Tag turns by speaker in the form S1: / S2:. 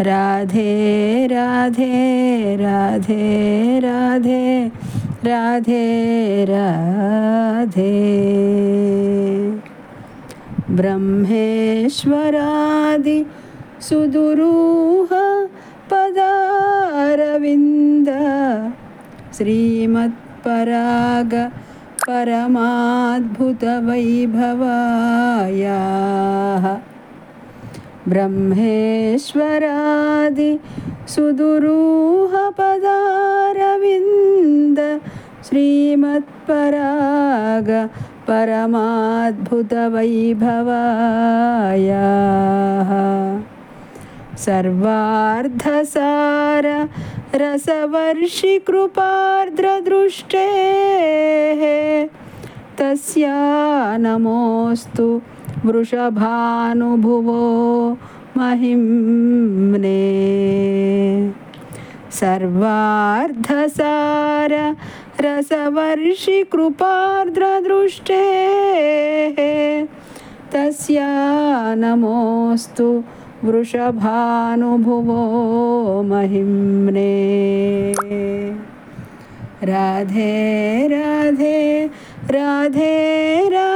S1: राधे राधे राधे राधे राधे राधे। ब्रह्मेश्वरादि सुदुरूह पदारविन्द श्रीमत्पराग परमाद्भुतवैभवायाः। ब्रह्मेश्वरादि सुदुरूहपदारविन्द श्रीमत्पराग परमाद्भुतवैभवायाः। सर्वार्धसार रसवर्षिकृपार्द्रदृष्टेः तस्या नमोऽस्तु वृषभानुभुवो महिम्ने। सर्वार्धसार रसवर्षिकृपार्द्रदृष्टेः तस्या नमोऽस्तु वृषभानुभुवो महिम्ने। राधे राधे राधे राधे